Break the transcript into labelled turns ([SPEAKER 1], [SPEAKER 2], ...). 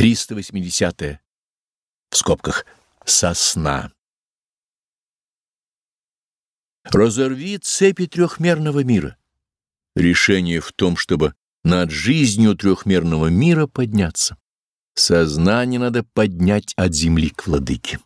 [SPEAKER 1] 380. -е. В скобках «Сосна». Разорви цепи трехмерного мира. Решение в том, чтобы над жизнью трехмерного мира подняться. Сознание надо поднять от земли к владыке.